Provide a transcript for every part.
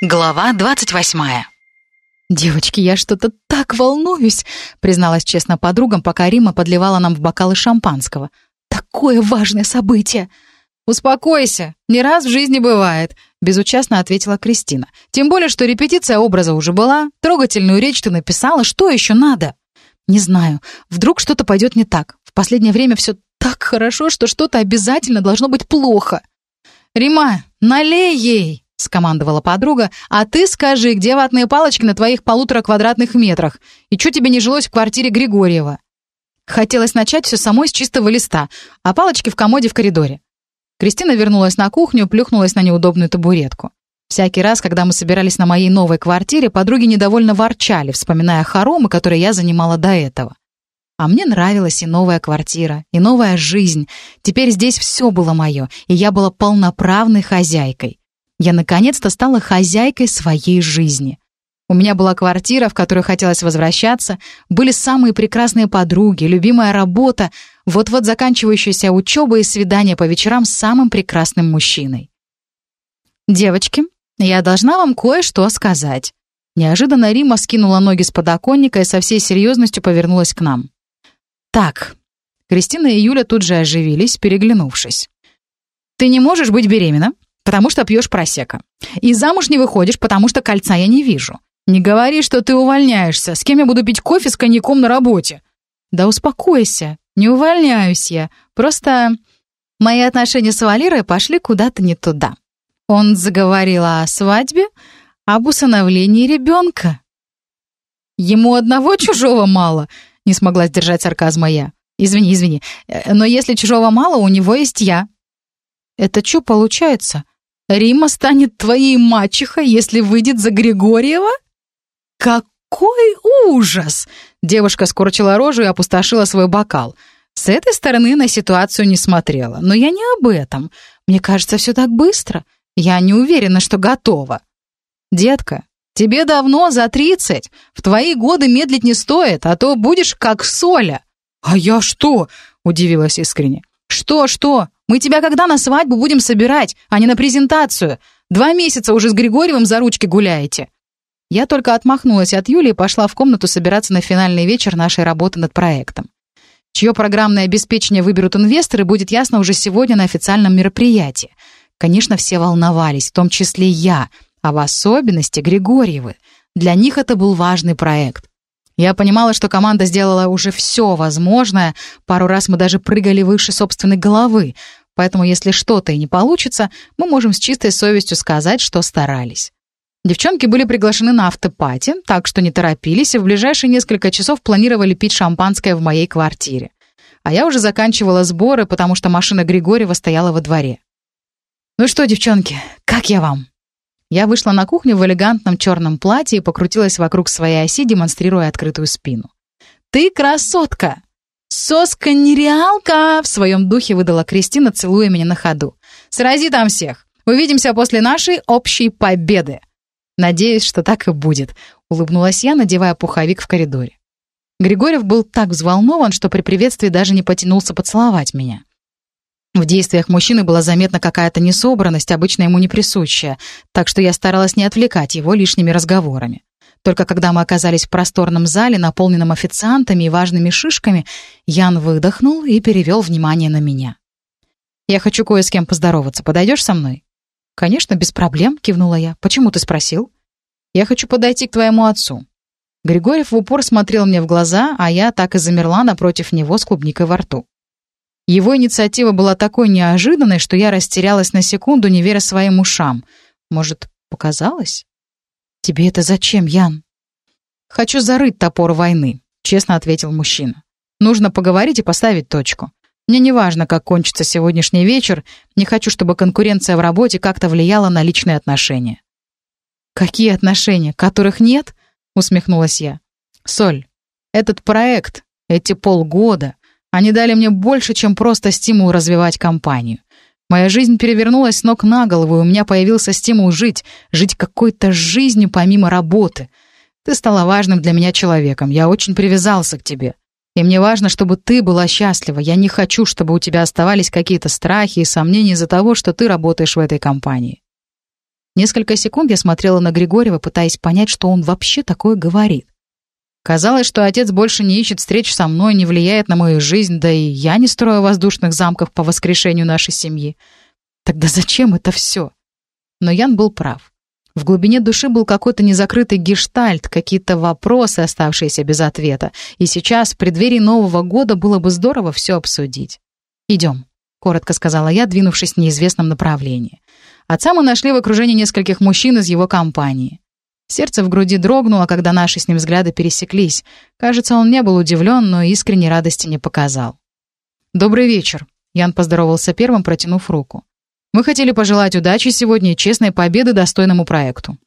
Глава двадцать восьмая. «Девочки, я что-то так волнуюсь», — призналась честно подругам, пока Рима подливала нам в бокалы шампанского. «Такое важное событие!» «Успокойся, не раз в жизни бывает», — безучастно ответила Кристина. «Тем более, что репетиция образа уже была, трогательную речь ты написала, что еще надо?» «Не знаю, вдруг что-то пойдет не так. В последнее время все так хорошо, что что-то обязательно должно быть плохо». «Рима, налей ей!» — скомандовала подруга. «А ты скажи, где ватные палочки на твоих полутора квадратных метрах? И что тебе не жилось в квартире Григорьева?» Хотелось начать все самой с чистого листа, а палочки в комоде в коридоре. Кристина вернулась на кухню, плюхнулась на неудобную табуретку. Всякий раз, когда мы собирались на моей новой квартире, подруги недовольно ворчали, вспоминая хоромы, которые я занимала до этого. А мне нравилась и новая квартира, и новая жизнь. Теперь здесь все было мое, и я была полноправной хозяйкой. Я наконец-то стала хозяйкой своей жизни. У меня была квартира, в которую хотелось возвращаться, были самые прекрасные подруги, любимая работа, вот-вот заканчивающаяся учеба и свидание по вечерам с самым прекрасным мужчиной. «Девочки, я должна вам кое-что сказать». Неожиданно Рима скинула ноги с подоконника и со всей серьезностью повернулась к нам. «Так». Кристина и Юля тут же оживились, переглянувшись. «Ты не можешь быть беременна, потому что пьешь просека. И замуж не выходишь, потому что кольца я не вижу. Не говори, что ты увольняешься. С кем я буду пить кофе с коньяком на работе? Да успокойся. Не увольняюсь я. Просто мои отношения с Валерой пошли куда-то не туда. Он заговорил о свадьбе, об усыновлении ребенка. Ему одного чужого мало, не смогла сдержать сарказма я. Извини, извини, но если чужого мало, у него есть я. Это что получается? Рима станет твоей мачехой, если выйдет за Григорьева? Какой ужас! Девушка скорчила рожу и опустошила свой бокал. С этой стороны на ситуацию не смотрела. Но я не об этом. Мне кажется, все так быстро. Я не уверена, что готова. Детка, тебе давно за тридцать. В твои годы медлить не стоит, а то будешь как Соля. А я что? Удивилась искренне. Что-что? Мы тебя когда на свадьбу будем собирать, а не на презентацию? Два месяца уже с Григорьевым за ручки гуляете». Я только отмахнулась от Юли и пошла в комнату собираться на финальный вечер нашей работы над проектом. Чье программное обеспечение выберут инвесторы, будет ясно уже сегодня на официальном мероприятии. Конечно, все волновались, в том числе я, а в особенности Григорьевы. Для них это был важный проект. Я понимала, что команда сделала уже все возможное, пару раз мы даже прыгали выше собственной головы, Поэтому, если что-то и не получится, мы можем с чистой совестью сказать, что старались. Девчонки были приглашены на автопати, так что не торопились и в ближайшие несколько часов планировали пить шампанское в моей квартире. А я уже заканчивала сборы, потому что машина Григорьева стояла во дворе. «Ну что, девчонки, как я вам?» Я вышла на кухню в элегантном черном платье и покрутилась вокруг своей оси, демонстрируя открытую спину. «Ты красотка!» «Соска-нереалка!» — в своем духе выдала Кристина, целуя меня на ходу. «Срази там всех! Увидимся после нашей общей победы!» «Надеюсь, что так и будет», — улыбнулась я, надевая пуховик в коридоре. Григорьев был так взволнован, что при приветствии даже не потянулся поцеловать меня. В действиях мужчины была заметна какая-то несобранность, обычно ему не присущая, так что я старалась не отвлекать его лишними разговорами. Только когда мы оказались в просторном зале, наполненном официантами и важными шишками, Ян выдохнул и перевел внимание на меня. «Я хочу кое с кем поздороваться. Подойдешь со мной?» «Конечно, без проблем», — кивнула я. «Почему ты спросил?» «Я хочу подойти к твоему отцу». Григорьев в упор смотрел мне в глаза, а я так и замерла напротив него с клубникой во рту. Его инициатива была такой неожиданной, что я растерялась на секунду, не веря своим ушам. Может, показалось? «Тебе это зачем, Ян?» «Хочу зарыть топор войны», — честно ответил мужчина. «Нужно поговорить и поставить точку. Мне не важно, как кончится сегодняшний вечер, не хочу, чтобы конкуренция в работе как-то влияла на личные отношения». «Какие отношения? Которых нет?» — усмехнулась я. «Соль, этот проект, эти полгода, они дали мне больше, чем просто стимул развивать компанию. Моя жизнь перевернулась с ног на голову, и у меня появился стимул жить, жить какой-то жизнью помимо работы. Ты стала важным для меня человеком, я очень привязался к тебе. И мне важно, чтобы ты была счастлива. Я не хочу, чтобы у тебя оставались какие-то страхи и сомнения из-за того, что ты работаешь в этой компании. Несколько секунд я смотрела на Григорьева, пытаясь понять, что он вообще такое говорит. Казалось, что отец больше не ищет встреч со мной, не влияет на мою жизнь, да и я не строю воздушных замков по воскрешению нашей семьи. Тогда зачем это все? Но Ян был прав. В глубине души был какой-то незакрытый гештальт, какие-то вопросы, оставшиеся без ответа. И сейчас, в преддверии Нового года, было бы здорово все обсудить. «Идем», — коротко сказала я, двинувшись в неизвестном направлении. Отца мы нашли в окружении нескольких мужчин из его компании. Сердце в груди дрогнуло, когда наши с ним взгляды пересеклись. Кажется, он не был удивлен, но искренней радости не показал. «Добрый вечер», — Ян поздоровался первым, протянув руку. «Мы хотели пожелать удачи сегодня и честной победы достойному проекту».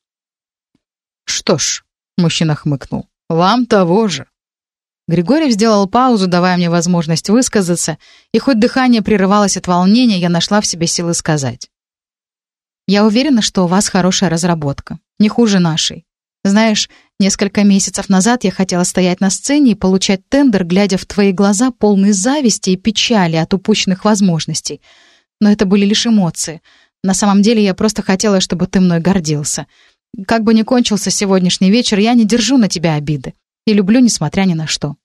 «Что ж», — мужчина хмыкнул, — «вам того же». Григорьев сделал паузу, давая мне возможность высказаться, и хоть дыхание прерывалось от волнения, я нашла в себе силы сказать. «Я уверена, что у вас хорошая разработка не хуже нашей. Знаешь, несколько месяцев назад я хотела стоять на сцене и получать тендер, глядя в твои глаза, полные зависти и печали от упущенных возможностей. Но это были лишь эмоции. На самом деле я просто хотела, чтобы ты мной гордился. Как бы ни кончился сегодняшний вечер, я не держу на тебя обиды. И люблю, несмотря ни на что.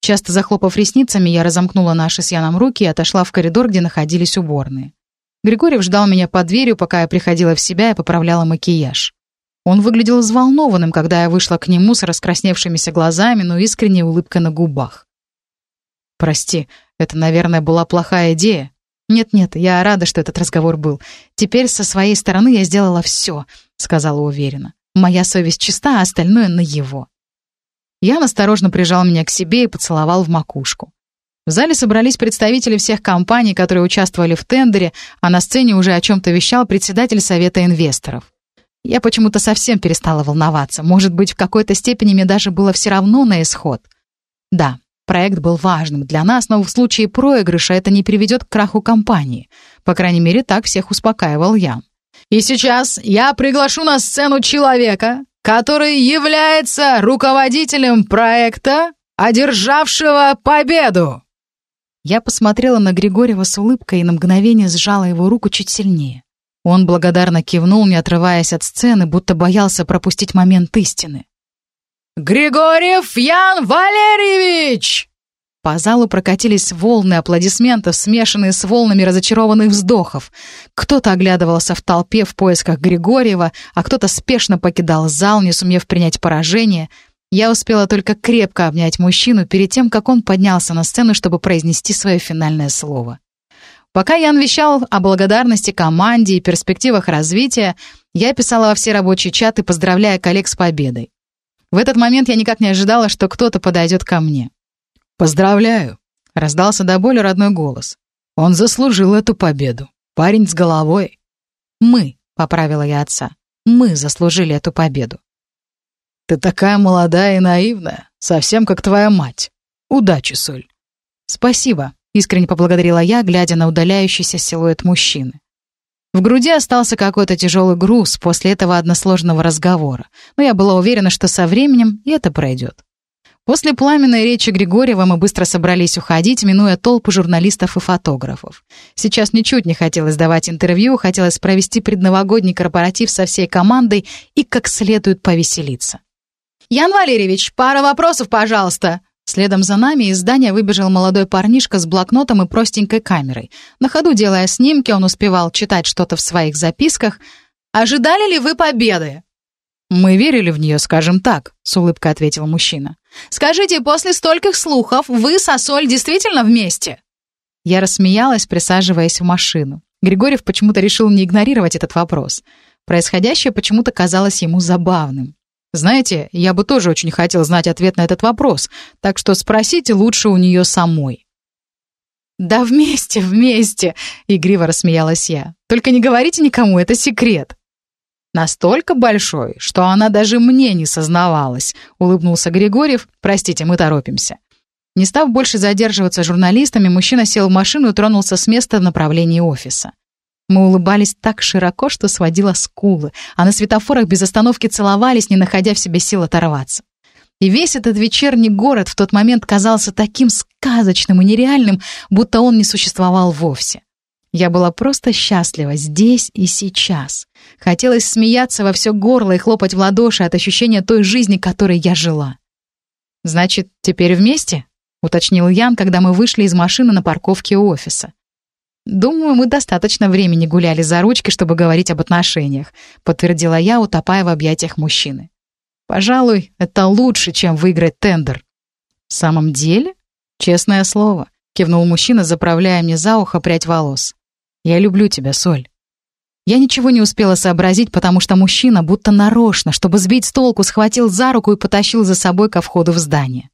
Часто захлопав ресницами, я разомкнула наши с Яном руки и отошла в коридор, где находились уборные. Григорьев ждал меня под дверью, пока я приходила в себя и поправляла макияж. Он выглядел взволнованным, когда я вышла к нему с раскрасневшимися глазами, но искренней улыбкой на губах. «Прости, это, наверное, была плохая идея». «Нет-нет, я рада, что этот разговор был. Теперь со своей стороны я сделала все», — сказала уверенно. «Моя совесть чиста, а остальное на его». Ян осторожно прижал меня к себе и поцеловал в макушку. В зале собрались представители всех компаний, которые участвовали в тендере, а на сцене уже о чем-то вещал председатель Совета инвесторов. Я почему-то совсем перестала волноваться. Может быть, в какой-то степени мне даже было все равно на исход. Да, проект был важным для нас, но в случае проигрыша это не приведет к краху компании. По крайней мере, так всех успокаивал я. И сейчас я приглашу на сцену человека, который является руководителем проекта, одержавшего победу. Я посмотрела на Григорьева с улыбкой и на мгновение сжала его руку чуть сильнее. Он благодарно кивнул, не отрываясь от сцены, будто боялся пропустить момент истины. «Григорьев Ян Валерьевич!» По залу прокатились волны аплодисментов, смешанные с волнами разочарованных вздохов. Кто-то оглядывался в толпе в поисках Григорьева, а кто-то спешно покидал зал, не сумев принять поражение. Я успела только крепко обнять мужчину перед тем, как он поднялся на сцену, чтобы произнести свое финальное слово. Пока Ян вещал о благодарности команде и перспективах развития, я писала во все рабочие чаты, поздравляя коллег с победой. В этот момент я никак не ожидала, что кто-то подойдет ко мне. «Поздравляю!» — раздался до боли родной голос. «Он заслужил эту победу. Парень с головой». «Мы», — поправила я отца, — «мы заслужили эту победу». «Ты такая молодая и наивная, совсем как твоя мать. Удачи, Соль». «Спасибо», Искренне поблагодарила я, глядя на удаляющийся силуэт мужчины. В груди остался какой-то тяжелый груз после этого односложного разговора, но я была уверена, что со временем и это пройдет. После пламенной речи Григорьева мы быстро собрались уходить, минуя толпу журналистов и фотографов. Сейчас ничуть не хотелось давать интервью, хотелось провести предновогодний корпоратив со всей командой и как следует повеселиться. «Ян Валерьевич, пара вопросов, пожалуйста!» Следом за нами из здания выбежал молодой парнишка с блокнотом и простенькой камерой. На ходу делая снимки, он успевал читать что-то в своих записках. «Ожидали ли вы победы?» «Мы верили в нее, скажем так», — с улыбкой ответил мужчина. «Скажите, после стольких слухов вы со Соль действительно вместе?» Я рассмеялась, присаживаясь в машину. Григорьев почему-то решил не игнорировать этот вопрос. Происходящее почему-то казалось ему забавным. Знаете, я бы тоже очень хотел знать ответ на этот вопрос, так что спросите лучше у нее самой». «Да вместе, вместе!» — игриво рассмеялась я. «Только не говорите никому, это секрет». «Настолько большой, что она даже мне не сознавалась», — улыбнулся Григорьев. «Простите, мы торопимся». Не став больше задерживаться журналистами, мужчина сел в машину и тронулся с места в направлении офиса. Мы улыбались так широко, что сводило скулы, а на светофорах без остановки целовались, не находя в себе сил оторваться. И весь этот вечерний город в тот момент казался таким сказочным и нереальным, будто он не существовал вовсе. Я была просто счастлива здесь и сейчас. Хотелось смеяться во все горло и хлопать в ладоши от ощущения той жизни, которой я жила. «Значит, теперь вместе?» — уточнил Ян, когда мы вышли из машины на парковке офиса. «Думаю, мы достаточно времени гуляли за ручки, чтобы говорить об отношениях», — подтвердила я, утопая в объятиях мужчины. «Пожалуй, это лучше, чем выиграть тендер». «В самом деле?» «Честное слово», — кивнул мужчина, заправляя мне за ухо прядь волос. Я люблю тебя, Соль». Я ничего не успела сообразить, потому что мужчина, будто нарочно, чтобы сбить с толку, схватил за руку и потащил за собой ко входу в здание.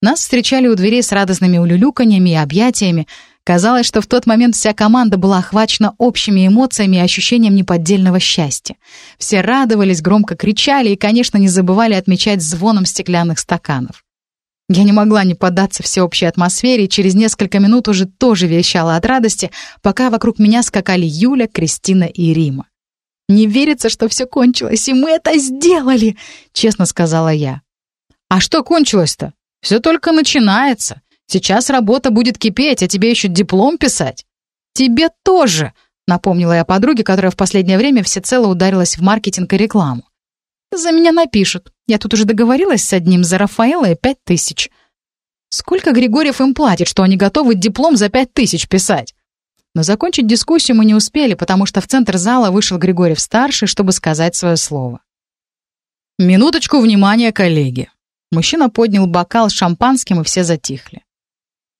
Нас встречали у дверей с радостными улюлюканьями и объятиями. Казалось, что в тот момент вся команда была охвачена общими эмоциями и ощущением неподдельного счастья. Все радовались, громко кричали и, конечно, не забывали отмечать звоном стеклянных стаканов. Я не могла не поддаться всеобщей атмосфере и через несколько минут уже тоже вещала от радости, пока вокруг меня скакали Юля, Кристина и Рима. «Не верится, что все кончилось, и мы это сделали!» — честно сказала я. «А что кончилось-то? Все только начинается. Сейчас работа будет кипеть, а тебе еще диплом писать». «Тебе тоже!» — напомнила я подруге, которая в последнее время всецело ударилась в маркетинг и рекламу. За меня напишут. Я тут уже договорилась с одним за Рафаэла и пять тысяч. Сколько Григорьев им платит, что они готовы диплом за пять тысяч писать? Но закончить дискуссию мы не успели, потому что в центр зала вышел Григорьев-старший, чтобы сказать свое слово. «Минуточку внимания, коллеги!» Мужчина поднял бокал с шампанским, и все затихли.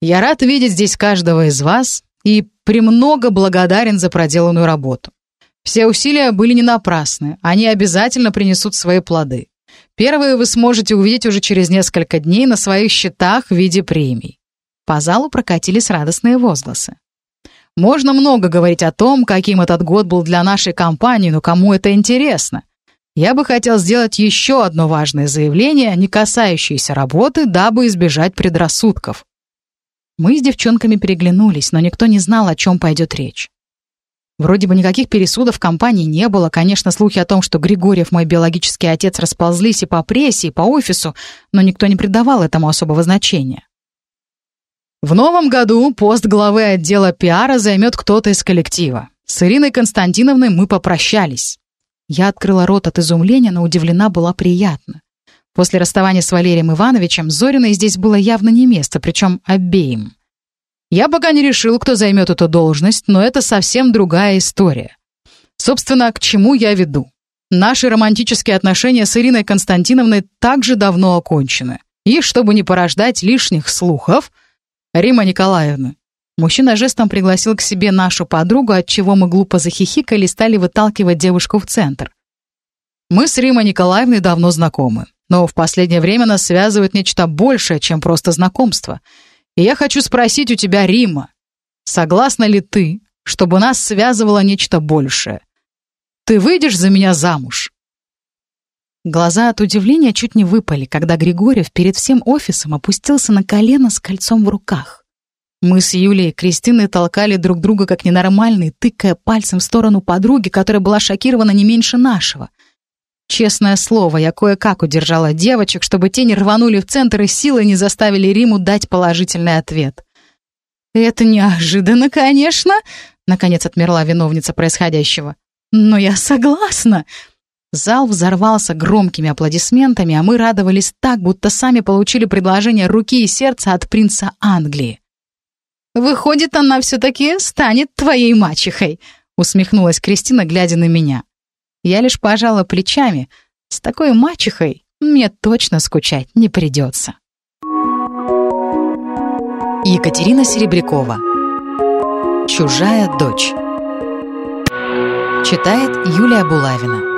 «Я рад видеть здесь каждого из вас и премного благодарен за проделанную работу. Все усилия были не напрасны, они обязательно принесут свои плоды. Первые вы сможете увидеть уже через несколько дней на своих счетах в виде премий. По залу прокатились радостные возгласы. Можно много говорить о том, каким этот год был для нашей компании, но кому это интересно? Я бы хотел сделать еще одно важное заявление, не касающееся работы, дабы избежать предрассудков. Мы с девчонками переглянулись, но никто не знал, о чем пойдет речь. Вроде бы никаких пересудов в компании не было. Конечно, слухи о том, что Григорьев, мой биологический отец, расползлись и по прессе, и по офису, но никто не придавал этому особого значения. В новом году пост главы отдела пиара займет кто-то из коллектива. С Ириной Константиновной мы попрощались. Я открыла рот от изумления, но удивлена была приятно. После расставания с Валерием Ивановичем Зориной здесь было явно не место, причем обеим. Я пока не решил, кто займет эту должность, но это совсем другая история. Собственно, к чему я веду? Наши романтические отношения с Ириной Константиновной также давно окончены. И, чтобы не порождать лишних слухов, Рима Николаевна, мужчина жестом пригласил к себе нашу подругу, от чего мы глупо захихикали и стали выталкивать девушку в центр. Мы с Римой Николаевной давно знакомы, но в последнее время нас связывает нечто большее, чем просто знакомство — и я хочу спросить у тебя, Рима, согласна ли ты, чтобы нас связывало нечто большее? Ты выйдешь за меня замуж?» Глаза от удивления чуть не выпали, когда Григорьев перед всем офисом опустился на колено с кольцом в руках. Мы с Юлей и Кристиной толкали друг друга как ненормальные, тыкая пальцем в сторону подруги, которая была шокирована не меньше нашего — Честное слово, я кое-как удержала девочек, чтобы те не рванули в центр и силой не заставили Риму дать положительный ответ. «Это неожиданно, конечно», — наконец отмерла виновница происходящего. «Но я согласна». Зал взорвался громкими аплодисментами, а мы радовались так, будто сами получили предложение руки и сердца от принца Англии. «Выходит, она все-таки станет твоей мачехой», — усмехнулась Кристина, глядя на меня. Я лишь пожала плечами. С такой мачехой мне точно скучать не придется. Екатерина Серебрякова «Чужая дочь» Читает Юлия Булавина